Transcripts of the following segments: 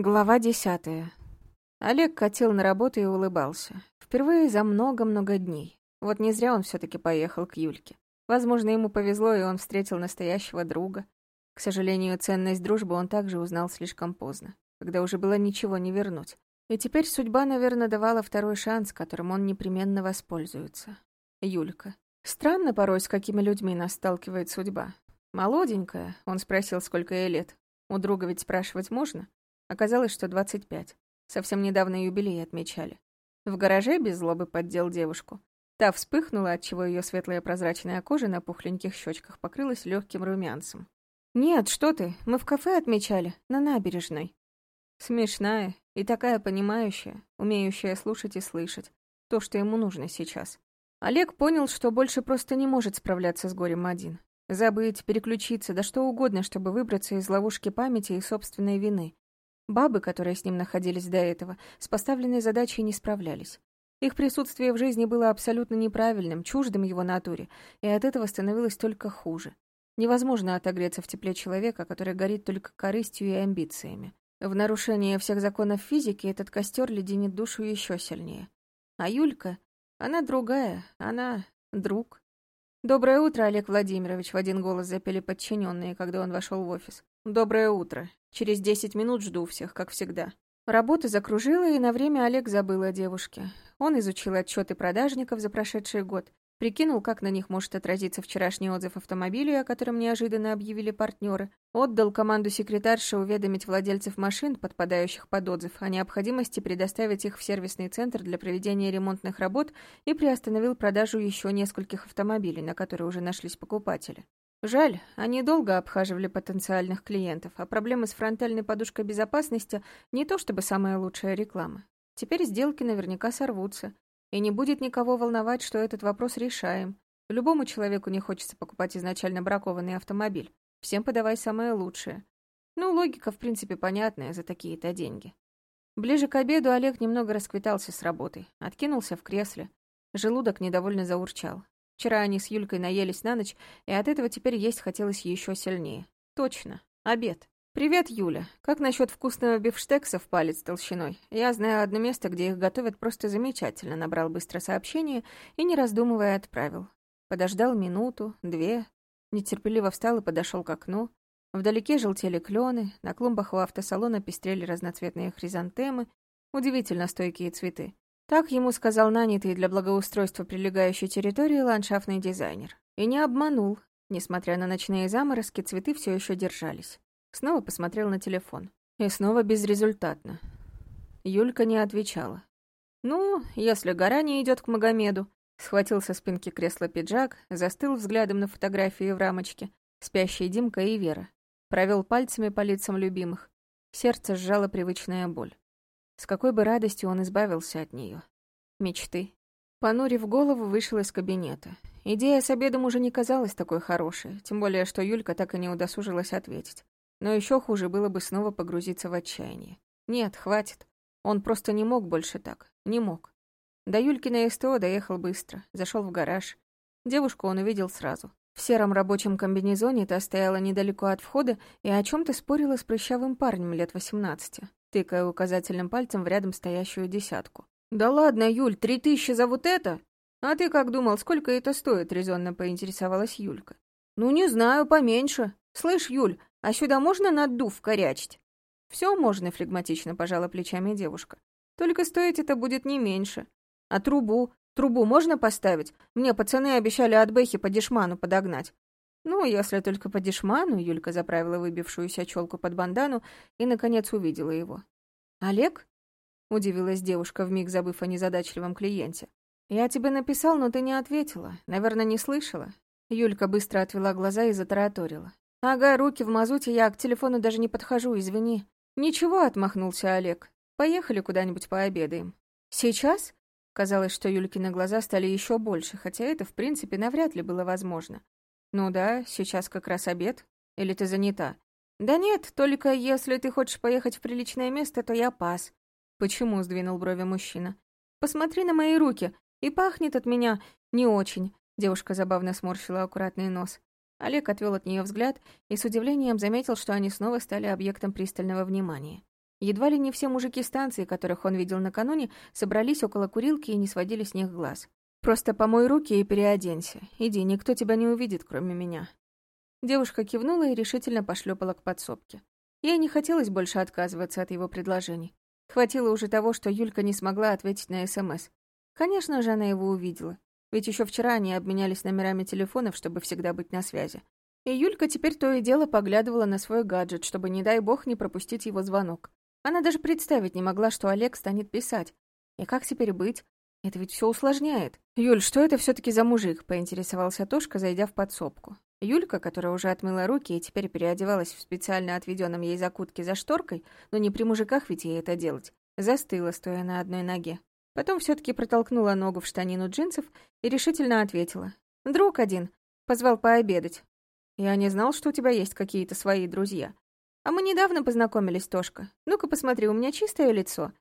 Глава десятая. Олег катил на работу и улыбался. Впервые за много-много дней. Вот не зря он все таки поехал к Юльке. Возможно, ему повезло, и он встретил настоящего друга. К сожалению, ценность дружбы он также узнал слишком поздно, когда уже было ничего не вернуть. И теперь судьба, наверное, давала второй шанс, которым он непременно воспользуется. Юлька. Странно порой, с какими людьми нас сталкивает судьба. Молоденькая, он спросил, сколько ей лет. У друга ведь спрашивать можно? Оказалось, что 25. Совсем недавно юбилей отмечали. В гараже без злобы поддел девушку. Та вспыхнула, отчего ее светлая прозрачная кожа на пухленьких щечках покрылась легким румянцем. «Нет, что ты, мы в кафе отмечали, на набережной». Смешная и такая понимающая, умеющая слушать и слышать. То, что ему нужно сейчас. Олег понял, что больше просто не может справляться с горем один. Забыть, переключиться, да что угодно, чтобы выбраться из ловушки памяти и собственной вины. Бабы, которые с ним находились до этого, с поставленной задачей не справлялись. Их присутствие в жизни было абсолютно неправильным, чуждым его натуре, и от этого становилось только хуже. Невозможно отогреться в тепле человека, который горит только корыстью и амбициями. В нарушение всех законов физики этот костер леденит душу еще сильнее. А Юлька, она другая, она друг. «Доброе утро, Олег Владимирович», — в один голос запели подчиненные, когда он вошел в офис. «Доброе утро. Через десять минут жду всех, как всегда». Работа закружила, и на время Олег забыл о девушке. Он изучил отчеты продажников за прошедший год, прикинул, как на них может отразиться вчерашний отзыв автомобиля, о котором неожиданно объявили партнеры, отдал команду секретарше уведомить владельцев машин, подпадающих под отзыв, о необходимости предоставить их в сервисный центр для проведения ремонтных работ и приостановил продажу еще нескольких автомобилей, на которые уже нашлись покупатели. Жаль, они долго обхаживали потенциальных клиентов, а проблемы с фронтальной подушкой безопасности не то чтобы самая лучшая реклама. Теперь сделки наверняка сорвутся, и не будет никого волновать, что этот вопрос решаем. Любому человеку не хочется покупать изначально бракованный автомобиль. Всем подавай самое лучшее. Ну, логика, в принципе, понятная за такие-то деньги. Ближе к обеду Олег немного расквитался с работой, откинулся в кресле. Желудок недовольно заурчал. Вчера они с Юлькой наелись на ночь, и от этого теперь есть хотелось еще сильнее. Точно, обед. «Привет, Юля. Как насчет вкусного бифштекса в палец толщиной? Я знаю одно место, где их готовят просто замечательно», набрал быстро сообщение и, не раздумывая, отправил. Подождал минуту, две, нетерпеливо встал и подошел к окну. Вдалеке желтели клены, на клумбах у автосалона пестрели разноцветные хризантемы, удивительно стойкие цветы. Так ему сказал нанятый для благоустройства прилегающей территории ландшафтный дизайнер. И не обманул. Несмотря на ночные заморозки, цветы все еще держались. Снова посмотрел на телефон. И снова безрезультатно. Юлька не отвечала. «Ну, если гора не идет к Магомеду», схватил со спинки кресла пиджак, застыл взглядом на фотографии в рамочке, спящие Димка и Вера. Провел пальцами по лицам любимых. Сердце сжало привычная боль. С какой бы радостью он избавился от нее. Мечты. Понурив голову, вышел из кабинета. Идея с обедом уже не казалась такой хорошей, тем более, что Юлька так и не удосужилась ответить. Но еще хуже было бы снова погрузиться в отчаяние. Нет, хватит. Он просто не мог больше так. Не мог. До Юлькина СТО доехал быстро, зашел в гараж. Девушку он увидел сразу. В сером рабочем комбинезоне та стояла недалеко от входа и о чем то спорила с прыщавым парнем лет восемнадцати тыкая указательным пальцем в рядом стоящую десятку. «Да ладно, Юль, три тысячи за вот это? А ты как думал, сколько это стоит?» — резонно поинтересовалась Юлька. «Ну, не знаю, поменьше. Слышь, Юль, а сюда можно наддув корячить?» «Все можно», — флегматично пожала плечами девушка. «Только стоить это будет не меньше. А трубу? Трубу можно поставить? Мне пацаны обещали от Бэхи по дешману подогнать. Ну, если только по дешману, Юлька заправила выбившуюся челку под бандану и, наконец, увидела его. «Олег?» — удивилась девушка, вмиг забыв о незадачливом клиенте. «Я тебе написал, но ты не ответила. Наверное, не слышала». Юлька быстро отвела глаза и затараторила. «Ага, руки в мазуте, я к телефону даже не подхожу, извини». «Ничего», — отмахнулся Олег. «Поехали куда-нибудь пообедаем». «Сейчас?» Казалось, что Юлькины глаза стали еще больше, хотя это, в принципе, навряд ли было возможно. «Ну да, сейчас как раз обед. Или ты занята?» «Да нет, только если ты хочешь поехать в приличное место, то я пас». «Почему?» — сдвинул брови мужчина. «Посмотри на мои руки. И пахнет от меня не очень». Девушка забавно сморщила аккуратный нос. Олег отвел от нее взгляд и с удивлением заметил, что они снова стали объектом пристального внимания. Едва ли не все мужики станции, которых он видел накануне, собрались около курилки и не сводили с них глаз. «Просто помой руки и переоденься. Иди, никто тебя не увидит, кроме меня». Девушка кивнула и решительно пошлепала к подсобке. Ей не хотелось больше отказываться от его предложений. Хватило уже того, что Юлька не смогла ответить на СМС. Конечно же, она его увидела. Ведь еще вчера они обменялись номерами телефонов, чтобы всегда быть на связи. И Юлька теперь то и дело поглядывала на свой гаджет, чтобы, не дай бог, не пропустить его звонок. Она даже представить не могла, что Олег станет писать. И как теперь быть? Это ведь все усложняет. «Юль, что это все таки за мужик?» — поинтересовался Тошка, зайдя в подсобку. Юлька, которая уже отмыла руки и теперь переодевалась в специально отведенном ей закутке за шторкой, но не при мужиках ведь ей это делать, застыла, стоя на одной ноге. Потом все таки протолкнула ногу в штанину джинсов и решительно ответила. «Друг один. Позвал пообедать. Я не знал, что у тебя есть какие-то свои друзья. А мы недавно познакомились, Тошка. Ну-ка посмотри, у меня чистое лицо».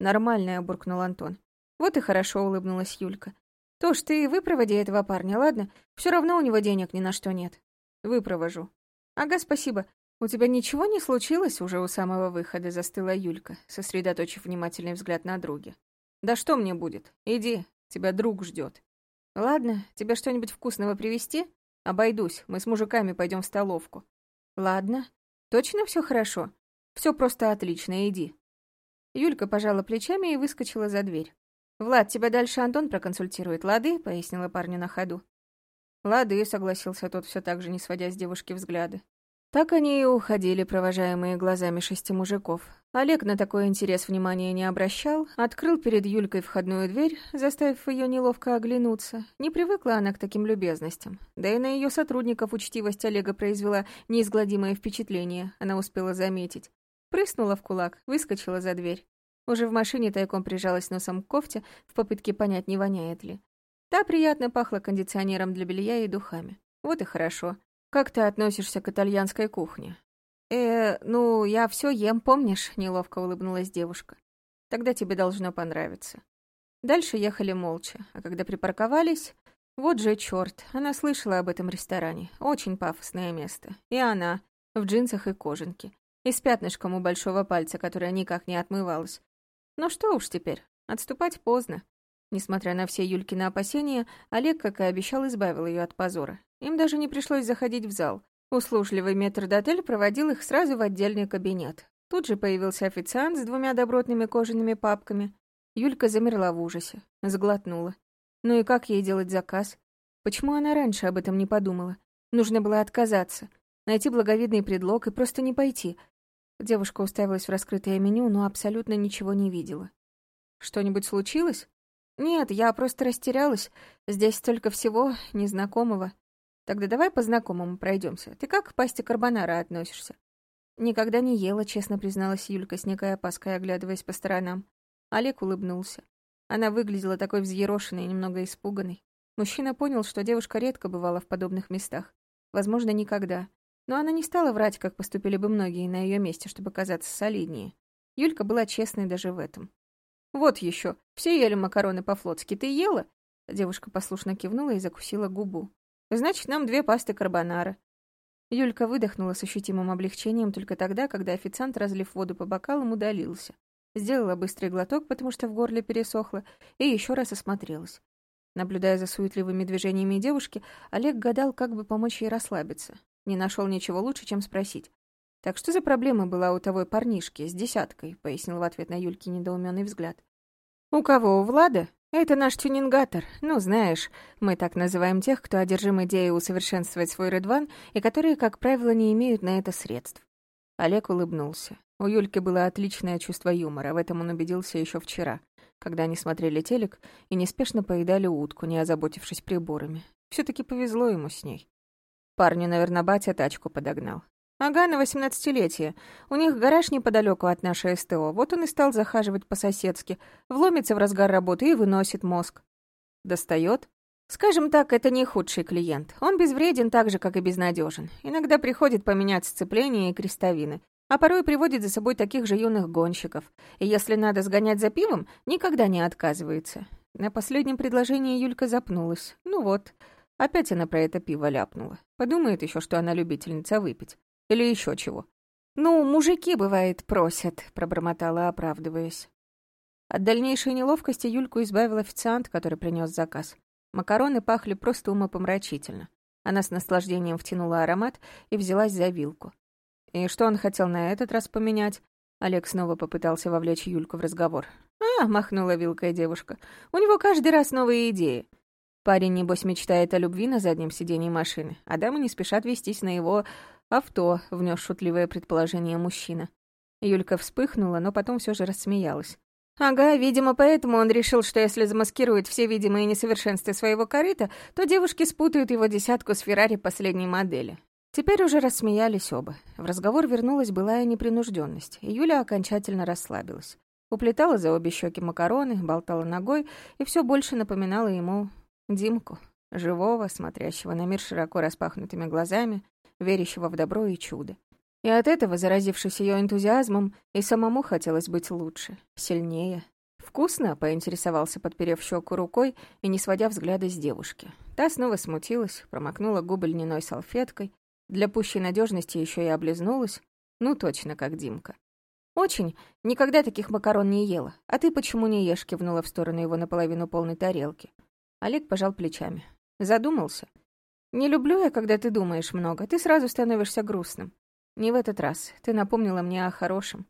«Нормальное», — буркнул Антон. «Вот и хорошо», — улыбнулась Юлька. «Тош, ты выпроводи этого парня, ладно? Все равно у него денег ни на что нет». «Выпровожу». «Ага, спасибо. У тебя ничего не случилось?» Уже у самого выхода застыла Юлька, сосредоточив внимательный взгляд на друге. «Да что мне будет? Иди, тебя друг ждет. «Ладно, тебе что-нибудь вкусного привезти?» «Обойдусь, мы с мужиками пойдем в столовку». «Ладно. Точно все хорошо? Все просто отлично, иди». Юлька пожала плечами и выскочила за дверь. «Влад, тебя дальше Антон проконсультирует, лады?» — пояснила парню на ходу. «Лады», — согласился тот, все так же не сводя с девушки взгляды. Так они и уходили, провожаемые глазами шести мужиков. Олег на такой интерес внимания не обращал, открыл перед Юлькой входную дверь, заставив ее неловко оглянуться. Не привыкла она к таким любезностям. Да и на ее сотрудников учтивость Олега произвела неизгладимое впечатление, она успела заметить. Прыснула в кулак, выскочила за дверь. Уже в машине тайком прижалась носом к кофте в попытке понять, не воняет ли. Та приятно пахла кондиционером для белья и духами. Вот и хорошо. Как ты относишься к итальянской кухне? Э, ну, я все ем, помнишь? Неловко улыбнулась девушка. Тогда тебе должно понравиться. Дальше ехали молча, а когда припарковались, вот же черт, она слышала об этом ресторане. Очень пафосное место. И она, в джинсах и кожанке. И с пятнышком у большого пальца, которое никак не отмывалось. Ну что уж теперь, отступать поздно. Несмотря на все Юлькины опасения, Олег, как и обещал, избавил ее от позора. Им даже не пришлось заходить в зал. Услужливый метрдотель проводил их сразу в отдельный кабинет. Тут же появился официант с двумя добротными кожаными папками. Юлька замерла в ужасе, сглотнула. Ну и как ей делать заказ? Почему она раньше об этом не подумала? Нужно было отказаться, найти благовидный предлог и просто не пойти, Девушка уставилась в раскрытое меню, но абсолютно ничего не видела. «Что-нибудь случилось?» «Нет, я просто растерялась. Здесь столько всего незнакомого. Тогда давай по-знакомому пройдемся. Ты как к пасте карбонара относишься?» «Никогда не ела», — честно призналась Юлька, с некой опаской оглядываясь по сторонам. Олег улыбнулся. Она выглядела такой взъерошенной и немного испуганной. Мужчина понял, что девушка редко бывала в подобных местах. Возможно, никогда. Но она не стала врать, как поступили бы многие на ее месте, чтобы казаться солиднее. Юлька была честной даже в этом. «Вот еще, все ели макароны по-флотски. Ты ела?» Девушка послушно кивнула и закусила губу. «Значит, нам две пасты карбонара». Юлька выдохнула с ощутимым облегчением только тогда, когда официант, разлив воду по бокалам, удалился. Сделала быстрый глоток, потому что в горле пересохло, и еще раз осмотрелась. Наблюдая за суетливыми движениями девушки, Олег гадал, как бы помочь ей расслабиться. Не нашел ничего лучше, чем спросить. «Так что за проблема была у того парнишки с десяткой?» — пояснил в ответ на Юльке недоуменный взгляд. «У кого? У Влада? Это наш тюнингатор. Ну, знаешь, мы так называем тех, кто одержим идеей усовершенствовать свой Редван и которые, как правило, не имеют на это средств». Олег улыбнулся. У Юльки было отличное чувство юмора, в этом он убедился еще вчера, когда они смотрели телек и неспешно поедали утку, не озаботившись приборами. все таки повезло ему с ней. Парню, наверное, батя тачку подогнал. Ага, на восемнадцатилетие. У них гараж неподалеку от нашей СТО. Вот он и стал захаживать по-соседски. Вломится в разгар работы и выносит мозг. Достает? Скажем так, это не худший клиент. Он безвреден так же, как и безнадежен. Иногда приходит поменять сцепление и крестовины, а порой приводит за собой таких же юных гонщиков. И если надо сгонять за пивом, никогда не отказывается. На последнем предложении Юлька запнулась. Ну вот, Опять она про это пиво ляпнула. Подумает еще, что она любительница выпить. Или еще чего. «Ну, мужики, бывает, просят», — пробормотала, оправдываясь. От дальнейшей неловкости Юльку избавил официант, который принес заказ. Макароны пахли просто умопомрачительно. Она с наслаждением втянула аромат и взялась за вилку. И что он хотел на этот раз поменять? Олег снова попытался вовлечь Юльку в разговор. «А», — махнула вилкой девушка, — «у него каждый раз новые идеи. Парень, небось, мечтает о любви на заднем сидении машины, а дамы не спешат вестись на его авто», — внес шутливое предположение мужчина. Юлька вспыхнула, но потом все же рассмеялась. Ага, видимо, поэтому он решил, что если замаскирует все видимые несовершенства своего корыта, то девушки спутают его десятку с Феррари последней модели. Теперь уже рассмеялись оба. В разговор вернулась былая непринужденность, и Юля окончательно расслабилась. Уплетала за обе щеки макароны, болтала ногой и все больше напоминала ему Димку, живого, смотрящего на мир широко распахнутыми глазами, верящего в добро и чудо. И от этого, заразившись ее энтузиазмом, и самому хотелось быть лучше, сильнее. «Вкусно?» — поинтересовался, подперев щеку рукой и не сводя взгляда с девушки. Та снова смутилась, промокнула губы льняной салфеткой, для пущей надежности еще и облизнулась. Ну, точно, как Димка. «Очень. Никогда таких макарон не ела. А ты почему не ешь?» — кивнула в сторону его наполовину полной тарелки. Олег пожал плечами. Задумался. «Не люблю я, когда ты думаешь много. Ты сразу становишься грустным. «Не в этот раз. Ты напомнила мне о хорошем».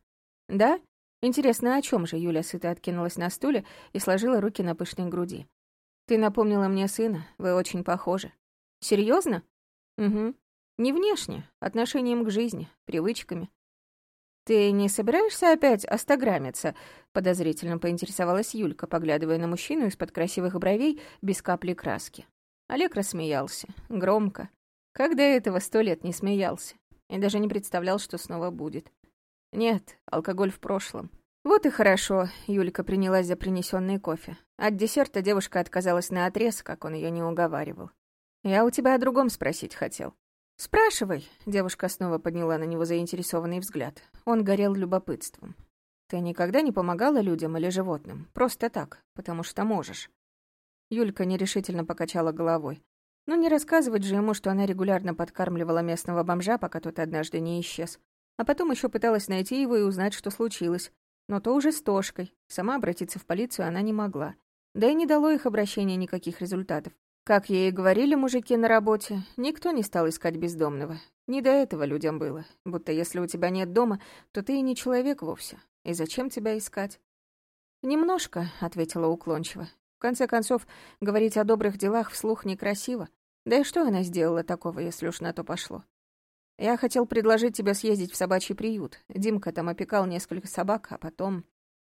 «Да? Интересно, о чем же?» Юля сыто откинулась на стуле и сложила руки на пышной груди. «Ты напомнила мне сына. Вы очень похожи». Серьезно? «Угу. Не внешне, отношением к жизни, привычками». «Ты не собираешься опять остаграмиться?» — подозрительно поинтересовалась Юлька, поглядывая на мужчину из-под красивых бровей без капли краски. Олег рассмеялся. Громко. Как до этого сто лет не смеялся и даже не представлял, что снова будет. Нет, алкоголь в прошлом. Вот и хорошо, Юлька принялась за принесенный кофе. От десерта девушка отказалась на отрез, как он ее не уговаривал. Я у тебя о другом спросить хотел. «Спрашивай», — девушка снова подняла на него заинтересованный взгляд. Он горел любопытством. «Ты никогда не помогала людям или животным? Просто так, потому что можешь». Юлька нерешительно покачала головой. Ну не рассказывать же ему, что она регулярно подкармливала местного бомжа, пока тот однажды не исчез. А потом еще пыталась найти его и узнать, что случилось. Но то уже с Тошкой. Сама обратиться в полицию она не могла. Да и не дало их обращение никаких результатов. Как ей и говорили мужики на работе, никто не стал искать бездомного. Не до этого людям было. Будто если у тебя нет дома, то ты и не человек вовсе. И зачем тебя искать? «Немножко», — ответила уклончиво конце концов, говорить о добрых делах вслух некрасиво. Да и что она сделала такого, если уж на то пошло? Я хотел предложить тебе съездить в собачий приют. Димка там опекал несколько собак, а потом...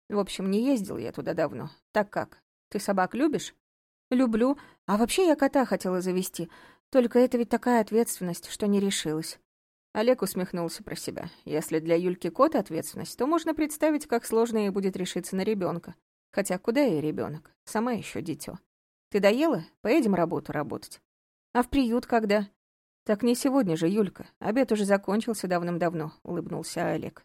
В общем, не ездил я туда давно. Так как? Ты собак любишь? Люблю. А вообще я кота хотела завести. Только это ведь такая ответственность, что не решилась. Олег усмехнулся про себя. Если для Юльки кот ответственность, то можно представить, как сложно ей будет решиться на ребенка. Хотя куда я ребенок? Сама еще дитё. Ты доела? Поедем работу работать. А в приют когда? Так не сегодня же, Юлька. Обед уже закончился давным-давно, улыбнулся Олег.